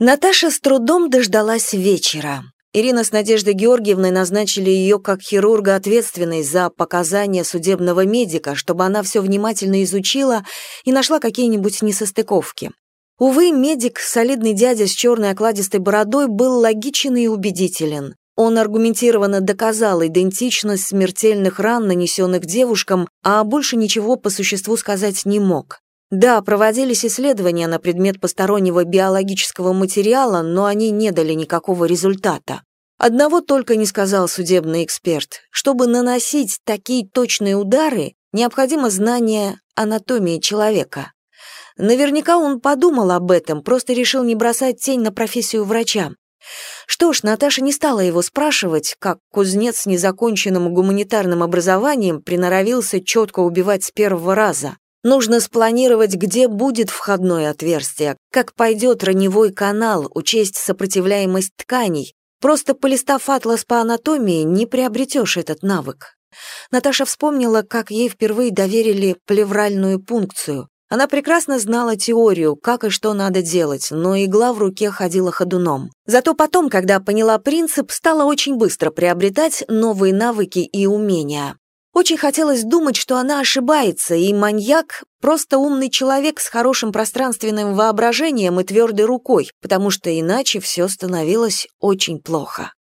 Наташа с трудом дождалась вечера. Ирина с Надеждой Георгиевной назначили ее как хирурга ответственной за показания судебного медика, чтобы она все внимательно изучила и нашла какие-нибудь несостыковки. Увы, медик, солидный дядя с черной окладистой бородой, был логичен и убедителен. Он аргументированно доказал идентичность смертельных ран, нанесенных девушкам, а больше ничего по существу сказать не мог. Да, проводились исследования на предмет постороннего биологического материала, но они не дали никакого результата. Одного только не сказал судебный эксперт. Чтобы наносить такие точные удары, необходимо знание анатомии человека. Наверняка он подумал об этом, просто решил не бросать тень на профессию врача. Что ж, Наташа не стала его спрашивать, как кузнец с незаконченным гуманитарным образованием приноровился четко убивать с первого раза. Нужно спланировать, где будет входное отверстие, как пойдет раневой канал, учесть сопротивляемость тканей. Просто полистав атлас по анатомии, не приобретешь этот навык. Наташа вспомнила, как ей впервые доверили плевральную пункцию. Она прекрасно знала теорию, как и что надо делать, но игла в руке ходила ходуном. Зато потом, когда поняла принцип, стала очень быстро приобретать новые навыки и умения. Очень хотелось думать, что она ошибается, и маньяк — просто умный человек с хорошим пространственным воображением и твердой рукой, потому что иначе все становилось очень плохо.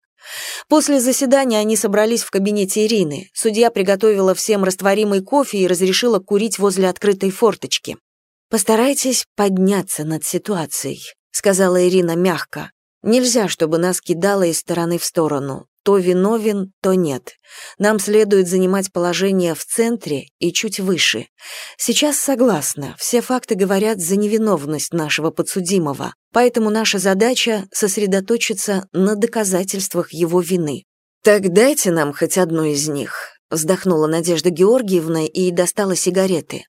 После заседания они собрались в кабинете Ирины. Судья приготовила всем растворимый кофе и разрешила курить возле открытой форточки. «Постарайтесь подняться над ситуацией», — сказала Ирина мягко. «Нельзя, чтобы нас кидало из стороны в сторону то виновен, то нет. Нам следует занимать положение в центре и чуть выше. Сейчас согласна, все факты говорят за невиновность нашего подсудимого, поэтому наша задача — сосредоточиться на доказательствах его вины. «Так дайте нам хоть одну из них», — вздохнула Надежда Георгиевна и достала сигареты.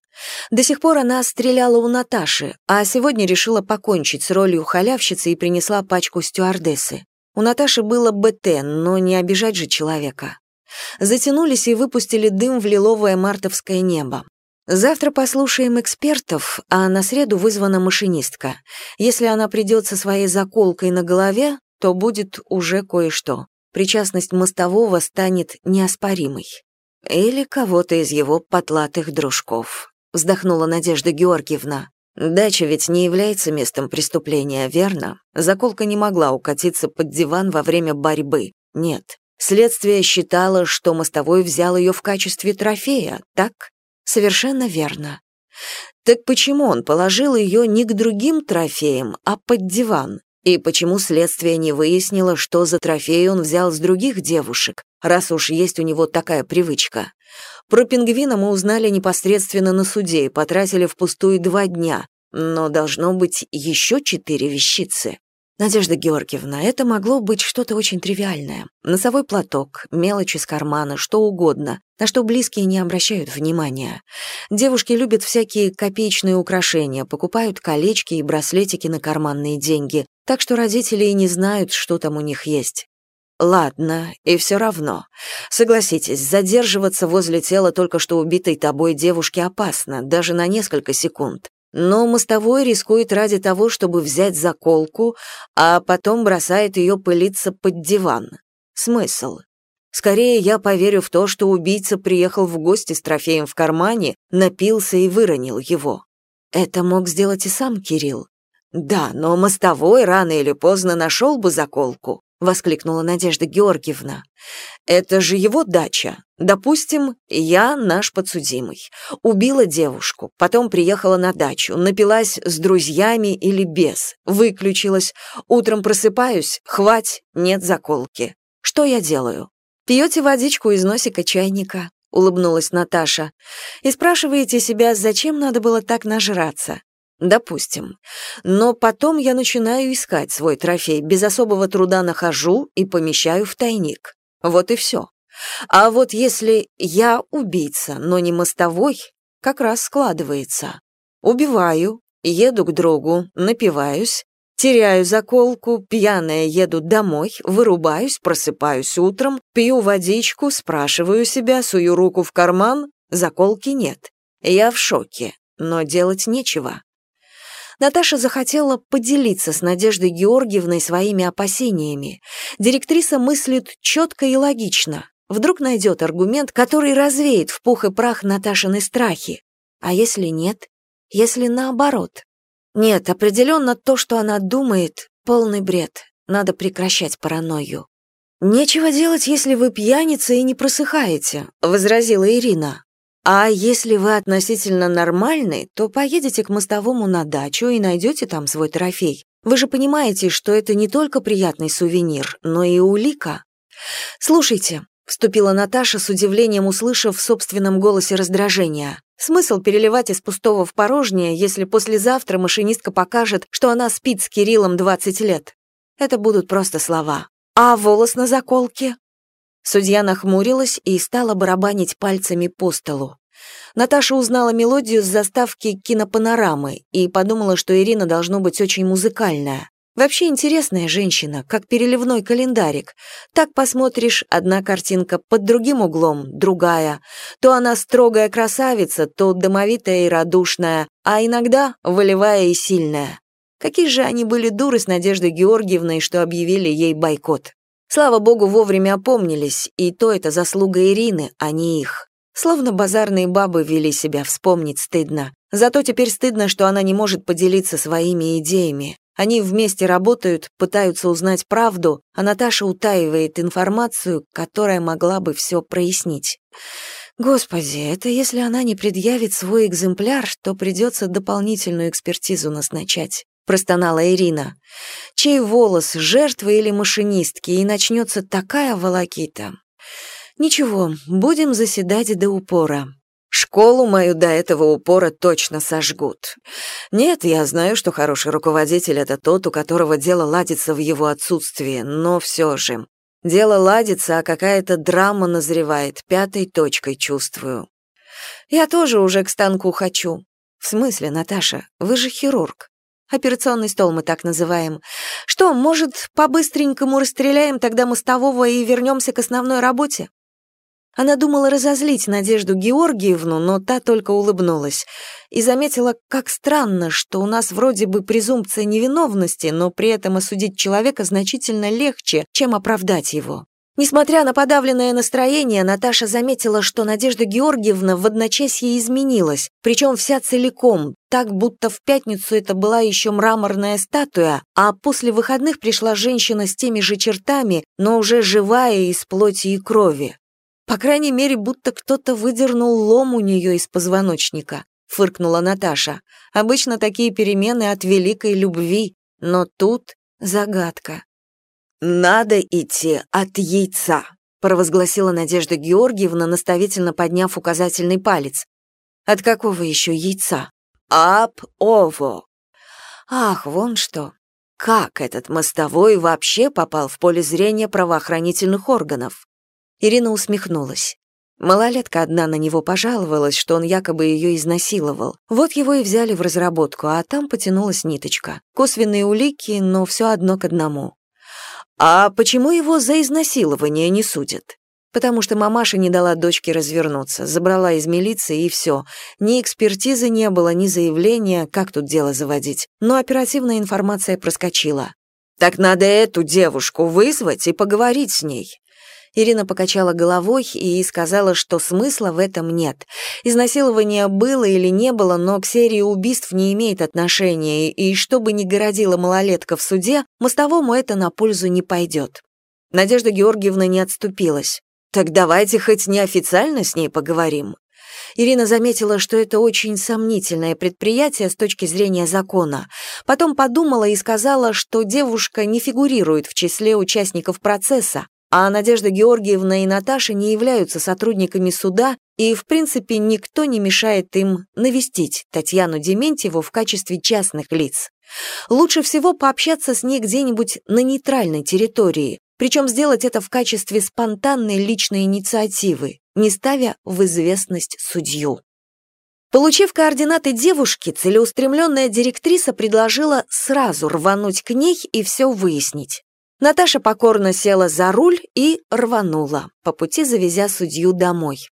До сих пор она стреляла у Наташи, а сегодня решила покончить с ролью халявщицы и принесла пачку стюардессы. У Наташи было БТ, но не обижать же человека. Затянулись и выпустили дым в лиловое мартовское небо. Завтра послушаем экспертов, а на среду вызвана машинистка. Если она придет со своей заколкой на голове, то будет уже кое-что. Причастность мостового станет неоспоримой. Или кого-то из его потлатых дружков, вздохнула Надежда Георгиевна. Дача ведь не является местом преступления, верно? Заколка не могла укатиться под диван во время борьбы. Нет. Следствие считало, что мостовой взял ее в качестве трофея, так? Совершенно верно. Так почему он положил ее не к другим трофеям, а под диван? И почему следствие не выяснило, что за трофей он взял с других девушек, раз уж есть у него такая привычка? Про пингвина мы узнали непосредственно на суде и потратили впустую два дня, но должно быть еще четыре вещицы. Надежда Георгиевна, это могло быть что-то очень тривиальное. Носовой платок, мелочь из кармана, что угодно, на что близкие не обращают внимания. Девушки любят всякие копеечные украшения, покупают колечки и браслетики на карманные деньги, так что родители и не знают, что там у них есть. Ладно, и все равно. Согласитесь, задерживаться возле тела только что убитой тобой девушки опасно, даже на несколько секунд. Но мостовой рискует ради того, чтобы взять заколку, а потом бросает ее пылиться под диван. Смысл? Скорее я поверю в то, что убийца приехал в гости с трофеем в кармане, напился и выронил его. Это мог сделать и сам Кирилл. Да, но мостовой рано или поздно нашел бы заколку. — воскликнула Надежда Георгиевна. «Это же его дача. Допустим, я наш подсудимый. Убила девушку, потом приехала на дачу, напилась с друзьями или без, выключилась. Утром просыпаюсь, хвать, нет заколки. Что я делаю? Пьете водичку из носика чайника?» — улыбнулась Наташа. «И спрашиваете себя, зачем надо было так нажраться? Допустим. Но потом я начинаю искать свой трофей, без особого труда нахожу и помещаю в тайник. Вот и все. А вот если я убийца, но не мостовой, как раз складывается. Убиваю, еду к другу, напиваюсь, теряю заколку, пьяная еду домой, вырубаюсь, просыпаюсь утром, пью водичку, спрашиваю себя, сую руку в карман, заколки нет. Я в шоке, но делать нечего. Наташа захотела поделиться с Надеждой Георгиевной своими опасениями. Директриса мыслит четко и логично. Вдруг найдет аргумент, который развеет в пух и прах Наташины страхи. А если нет? Если наоборот? Нет, определенно то, что она думает, полный бред. Надо прекращать паранойю. «Нечего делать, если вы пьяница и не просыхаете», — возразила Ирина. «А если вы относительно нормальный, то поедете к мостовому на дачу и найдете там свой трофей. Вы же понимаете, что это не только приятный сувенир, но и улика». «Слушайте», — вступила Наташа с удивлением, услышав в собственном голосе раздражение. «Смысл переливать из пустого в порожнее, если послезавтра машинистка покажет, что она спит с Кириллом 20 лет? Это будут просто слова. «А волос на заколке?» Судья нахмурилась и стала барабанить пальцами по столу. Наташа узнала мелодию с заставки кинопанорамы и подумала, что Ирина должно быть очень музыкальная. Вообще интересная женщина, как переливной календарик. Так посмотришь, одна картинка под другим углом, другая. То она строгая красавица, то домовитая и радушная, а иногда волевая и сильная. Какие же они были дуры с Надеждой Георгиевной, что объявили ей бойкот. Слава богу, вовремя опомнились, и то это заслуга Ирины, а не их. Словно базарные бабы вели себя, вспомнить стыдно. Зато теперь стыдно, что она не может поделиться своими идеями. Они вместе работают, пытаются узнать правду, а Наташа утаивает информацию, которая могла бы все прояснить. Господи, это если она не предъявит свой экземпляр, то придется дополнительную экспертизу назначать простонала Ирина. Чей волос, жертвы или машинистки, и начнется такая волокита. Ничего, будем заседать до упора. Школу мою до этого упора точно сожгут. Нет, я знаю, что хороший руководитель — это тот, у которого дело ладится в его отсутствии, но все же. Дело ладится, а какая-то драма назревает, пятой точкой чувствую. Я тоже уже к станку хочу. В смысле, Наташа, вы же хирург. Операционный стол мы так называем. Что, может, по-быстренькому расстреляем тогда мостового и вернемся к основной работе? Она думала разозлить Надежду Георгиевну, но та только улыбнулась и заметила, как странно, что у нас вроде бы презумпция невиновности, но при этом осудить человека значительно легче, чем оправдать его. Несмотря на подавленное настроение, Наташа заметила, что Надежда Георгиевна в одночасье изменилась, причем вся целиком, так будто в пятницу это была еще мраморная статуя, а после выходных пришла женщина с теми же чертами, но уже живая из плоти и крови. По крайней мере, будто кто-то выдернул лом у нее из позвоночника, фыркнула Наташа. Обычно такие перемены от великой любви, но тут загадка. «Надо идти от яйца», — провозгласила Надежда Георгиевна, наставительно подняв указательный палец. «От какого еще яйца?» «Ап ово». «Ах, вон что. Как этот мостовой вообще попал в поле зрения правоохранительных органов?» Ирина усмехнулась. Малолетка одна на него пожаловалась, что он якобы ее изнасиловал. Вот его и взяли в разработку, а там потянулась ниточка. Косвенные улики, но все одно к одному. А почему его за изнасилование не судят? Потому что мамаша не дала дочке развернуться, забрала из милиции и все. Ни экспертизы не было, ни заявления, как тут дело заводить. Но оперативная информация проскочила. «Так надо эту девушку вызвать и поговорить с ней. Ирина покачала головой и сказала, что смысла в этом нет. Изнасилование было или не было, но к серии убийств не имеет отношения, и что бы ни городила малолетка в суде, мостовому это на пользу не пойдет. Надежда Георгиевна не отступилась. «Так давайте хоть неофициально с ней поговорим». Ирина заметила, что это очень сомнительное предприятие с точки зрения закона. Потом подумала и сказала, что девушка не фигурирует в числе участников процесса, а Надежда Георгиевна и Наташа не являются сотрудниками суда, и, в принципе, никто не мешает им навестить Татьяну Дементьеву в качестве частных лиц. Лучше всего пообщаться с ней где-нибудь на нейтральной территории, причем сделать это в качестве спонтанной личной инициативы, не ставя в известность судью. Получив координаты девушки, целеустремленная директриса предложила сразу рвануть к ней и все выяснить. Наташа покорно села за руль и рванула, по пути завезя судью домой.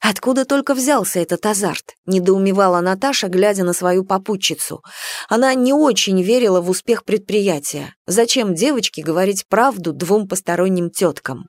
Откуда только взялся этот азарт? Недоумевала Наташа, глядя на свою попутчицу. Она не очень верила в успех предприятия. Зачем девочке говорить правду двум посторонним теткам?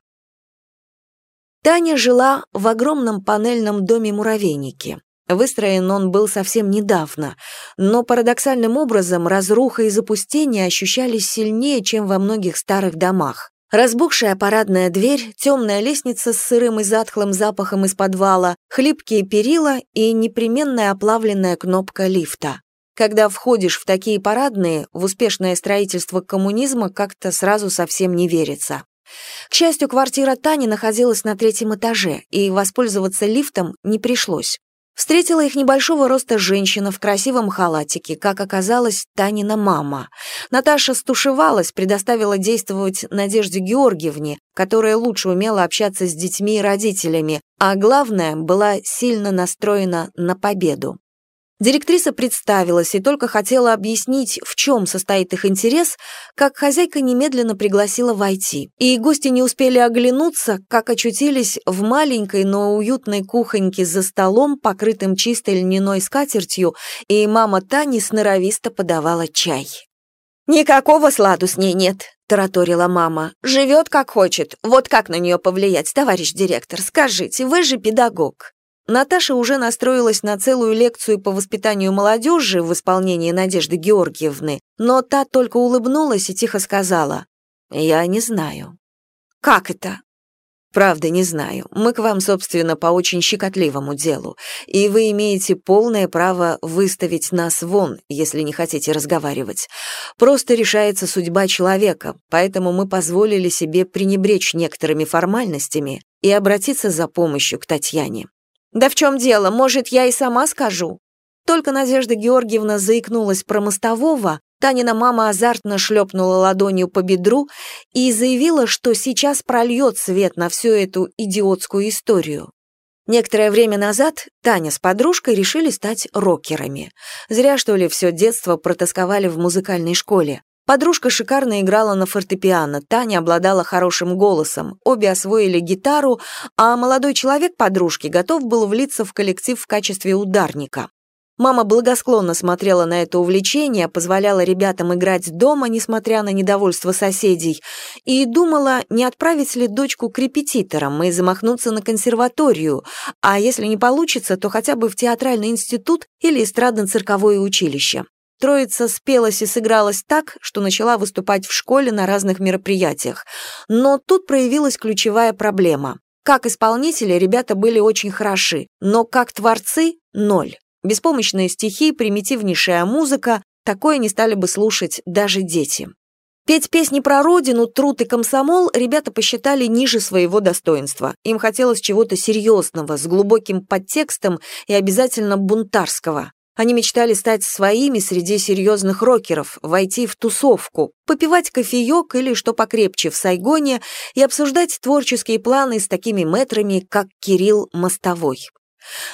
Таня жила в огромном панельном доме-муравейнике. Выстроен он был совсем недавно, но парадоксальным образом разруха и запустение ощущались сильнее, чем во многих старых домах. Разбухшая парадная дверь, темная лестница с сырым и затхлым запахом из подвала, хлипкие перила и непременная оплавленная кнопка лифта. Когда входишь в такие парадные, в успешное строительство коммунизма как-то сразу совсем не верится. К счастью, квартира Тани находилась на третьем этаже, и воспользоваться лифтом не пришлось. Встретила их небольшого роста женщина в красивом халатике, как оказалось, Танина мама. Наташа стушевалась, предоставила действовать Надежде Георгиевне, которая лучше умела общаться с детьми и родителями, а главное, была сильно настроена на победу. Директриса представилась и только хотела объяснить, в чем состоит их интерес, как хозяйка немедленно пригласила войти. И гости не успели оглянуться, как очутились в маленькой, но уютной кухоньке за столом, покрытым чистой льняной скатертью, и мама Тани сноровисто подавала чай. «Никакого сладу с ней нет», — тараторила мама. «Живет как хочет. Вот как на нее повлиять, товарищ директор? Скажите, вы же педагог». Наташа уже настроилась на целую лекцию по воспитанию молодежи в исполнении Надежды Георгиевны, но та только улыбнулась и тихо сказала, «Я не знаю». «Как это?» «Правда, не знаю. Мы к вам, собственно, по очень щекотливому делу, и вы имеете полное право выставить нас вон, если не хотите разговаривать. Просто решается судьба человека, поэтому мы позволили себе пренебречь некоторыми формальностями и обратиться за помощью к Татьяне. «Да в чем дело? Может, я и сама скажу?» Только Надежда Георгиевна заикнулась про мостового, Танина мама азартно шлепнула ладонью по бедру и заявила, что сейчас прольет свет на всю эту идиотскую историю. Некоторое время назад Таня с подружкой решили стать рокерами. Зря, что ли, все детство протасковали в музыкальной школе. Подружка шикарно играла на фортепиано, Таня обладала хорошим голосом, обе освоили гитару, а молодой человек подружки готов был влиться в коллектив в качестве ударника. Мама благосклонно смотрела на это увлечение, позволяла ребятам играть дома, несмотря на недовольство соседей, и думала, не отправить ли дочку к репетиторам и замахнуться на консерваторию, а если не получится, то хотя бы в театральный институт или эстрадно-цирковое училище. Троица спелась и сыгралась так, что начала выступать в школе на разных мероприятиях. Но тут проявилась ключевая проблема. Как исполнители ребята были очень хороши, но как творцы — ноль. Беспомощные стихи, примитивнейшая музыка — такое не стали бы слушать даже дети. Петь песни про родину, труд и комсомол ребята посчитали ниже своего достоинства. Им хотелось чего-то серьезного, с глубоким подтекстом и обязательно бунтарского. Они мечтали стать своими среди серьезных рокеров, войти в тусовку, попивать кофеек или что покрепче в Сайгоне и обсуждать творческие планы с такими метрами, как Кирилл Мостовой.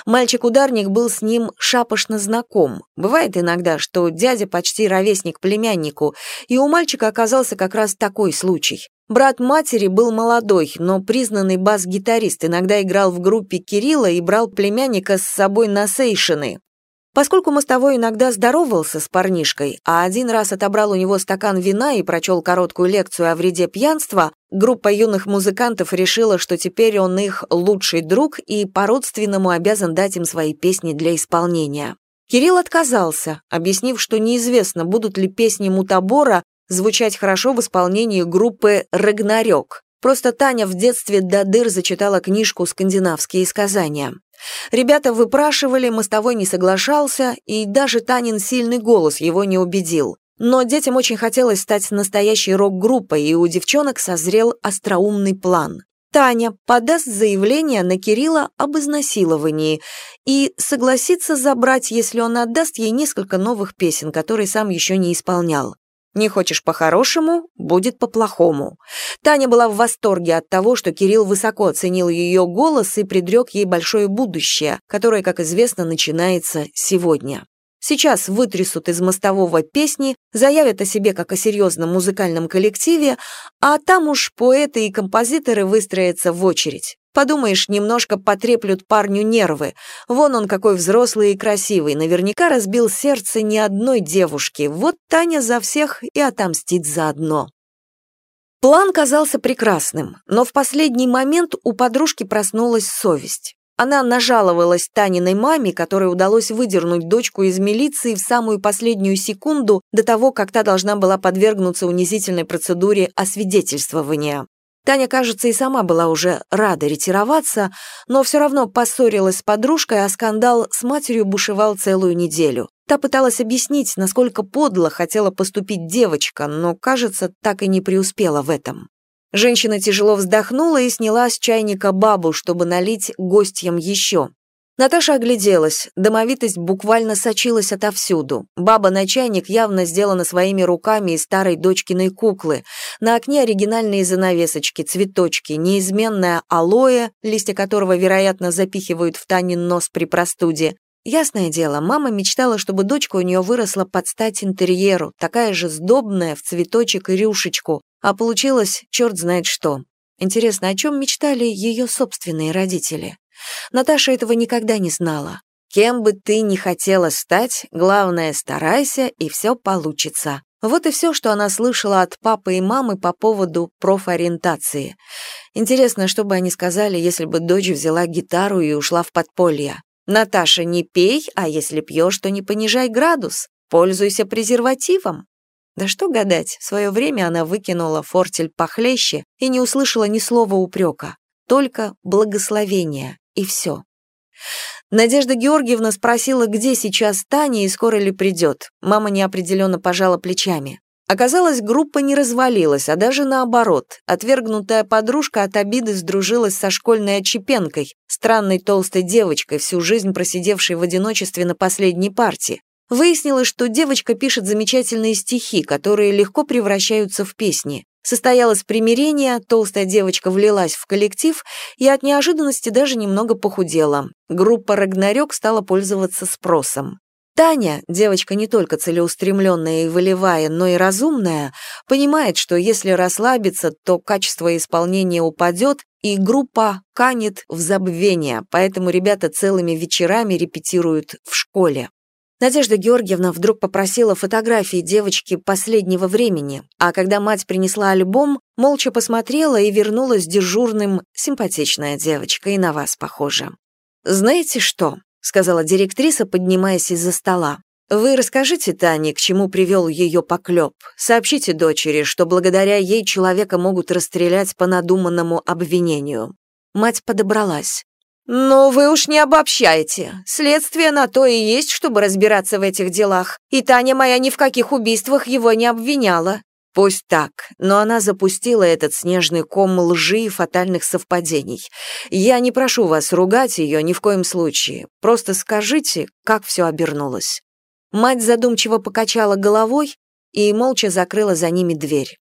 Мальчик-ударник был с ним шапошно знаком. Бывает иногда, что дядя почти ровесник племяннику, и у мальчика оказался как раз такой случай. Брат матери был молодой, но признанный бас-гитарист, иногда играл в группе Кирилла и брал племянника с собой на сейшины. Поскольку мостовой иногда здоровался с парнишкой, а один раз отобрал у него стакан вина и прочел короткую лекцию о вреде пьянства, группа юных музыкантов решила, что теперь он их лучший друг и по-родственному обязан дать им свои песни для исполнения. Кирилл отказался, объяснив, что неизвестно, будут ли песни Мутабора звучать хорошо в исполнении группы «Рагнарёк». Просто Таня в детстве до дыр зачитала книжку «Скандинавские сказания». Ребята выпрашивали, мостовой не соглашался, и даже Танин сильный голос его не убедил. Но детям очень хотелось стать настоящей рок-группой, и у девчонок созрел остроумный план. Таня подаст заявление на Кирилла об изнасиловании и согласится забрать, если он отдаст ей несколько новых песен, которые сам еще не исполнял. Не хочешь по-хорошему, будет по-плохому. Таня была в восторге от того, что Кирилл высоко оценил ее голос и предрек ей большое будущее, которое, как известно, начинается сегодня. Сейчас вытрясут из мостового песни, заявят о себе как о серьезном музыкальном коллективе, а там уж поэты и композиторы выстроятся в очередь. Подумаешь, немножко потреплют парню нервы. Вон он какой взрослый и красивый, наверняка разбил сердце ни одной девушки. Вот Таня за всех и отомстит заодно. План казался прекрасным, но в последний момент у подружки проснулась совесть. Она нажаловалась Таниной маме, которой удалось выдернуть дочку из милиции в самую последнюю секунду до того, как та должна была подвергнуться унизительной процедуре освидетельствования. Таня, кажется, и сама была уже рада ретироваться, но все равно поссорилась с подружкой, а скандал с матерью бушевал целую неделю. Та пыталась объяснить, насколько подло хотела поступить девочка, но, кажется, так и не преуспела в этом. Женщина тяжело вздохнула и сняла с чайника бабу, чтобы налить гостям еще. Наташа огляделась, домовитость буквально сочилась отовсюду. Баба на чайник явно сделана своими руками из старой дочкиной куклы. На окне оригинальные занавесочки, цветочки, неизменная алоэ, листья которого, вероятно, запихивают в Танин нос при простуде. Ясное дело, мама мечтала, чтобы дочка у нее выросла под стать интерьеру, такая же сдобная, в цветочек и рюшечку, а получилось черт знает что. Интересно, о чем мечтали ее собственные родители? Наташа этого никогда не знала. Кем бы ты ни хотела стать, главное, старайся, и все получится. Вот и все, что она слышала от папы и мамы по поводу профориентации. Интересно, что бы они сказали, если бы дочь взяла гитару и ушла в подполье. «Наташа, не пей, а если пьешь, то не понижай градус. Пользуйся презервативом». Да что гадать, в свое время она выкинула фортель похлеще и не услышала ни слова упрека, только благословение и все. Надежда Георгиевна спросила, где сейчас Таня и скоро ли придет. Мама неопределенно пожала плечами. Оказалось, группа не развалилась, а даже наоборот. Отвергнутая подружка от обиды сдружилась со школьной отчепенкой, странной толстой девочкой, всю жизнь просидевшей в одиночестве на последней партии. Выяснилось, что девочка пишет замечательные стихи, которые легко превращаются в песни. Состоялось примирение, толстая девочка влилась в коллектив и от неожиданности даже немного похудела. Группа «Рагнарёк» стала пользоваться спросом. Таня, девочка не только целеустремленная и волевая, но и разумная, понимает, что если расслабиться, то качество исполнения упадет, и группа канет в забвение, поэтому ребята целыми вечерами репетируют в школе. Надежда Георгиевна вдруг попросила фотографии девочки последнего времени, а когда мать принесла альбом, молча посмотрела и вернулась дежурным «Симпатичная девочка, и на вас похожа». «Знаете что?» — сказала директриса, поднимаясь из-за стола. «Вы расскажите Тане, к чему привел ее поклеп. Сообщите дочери, что благодаря ей человека могут расстрелять по надуманному обвинению». Мать подобралась. «Но вы уж не обобщайте. Следствие на то и есть, чтобы разбираться в этих делах. И Таня моя ни в каких убийствах его не обвиняла». Пусть так, но она запустила этот снежный ком лжи и фатальных совпадений. Я не прошу вас ругать ее ни в коем случае. Просто скажите, как все обернулось. Мать задумчиво покачала головой и молча закрыла за ними дверь.